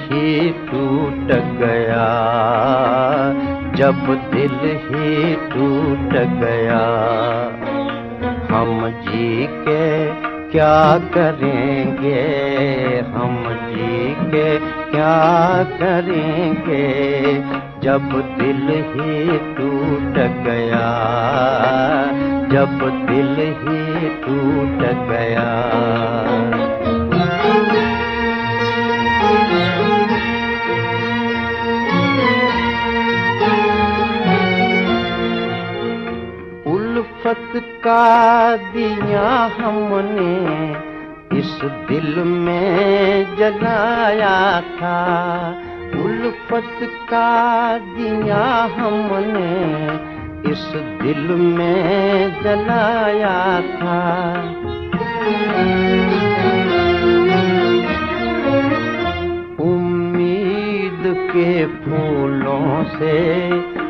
ही टूट गया, जब दिल ही टूट गया, हम जी के क्या करेंगे, हम जी के क्या करेंगे, जब दिल ही टूट गया, जब दिल ही टूट गया। उल्फत का दिया हमने, इस दिल में जलाया था। उल्फत का दिया हमने, इस दिल में जलाया था। उम्मीद के फूलों से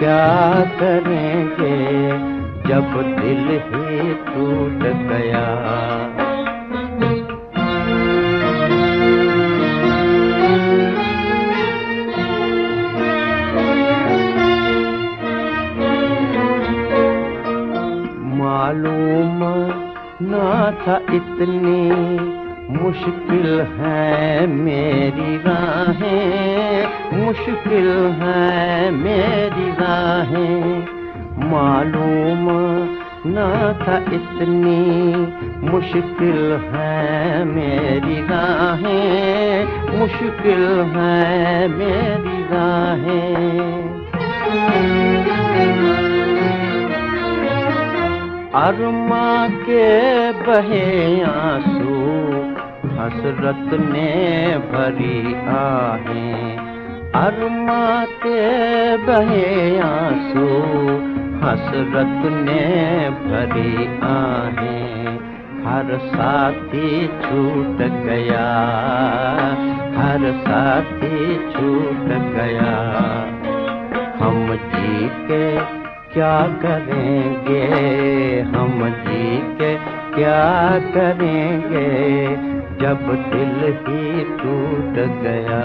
क्या करेंगे जब दिल ही टूट गया? मालूम ना था इतनी मुश्किल है मेरी राहें, मुश्किल है मेरी राहें। मालूम ना था इतनी मुश्किल है मेरी राहें, मुश्किल है मेरी राहें। अरमा के बहे आँसू हसरत ने भरी आहें। अरमा के बहे आँसू, हसरत ने भरी आहें। हर साथी छूट गया, हर साथी छूट गया। हम जी के क्या करेंगे? हम जी के क्या करेंगे? जब दिल ही टूट गया।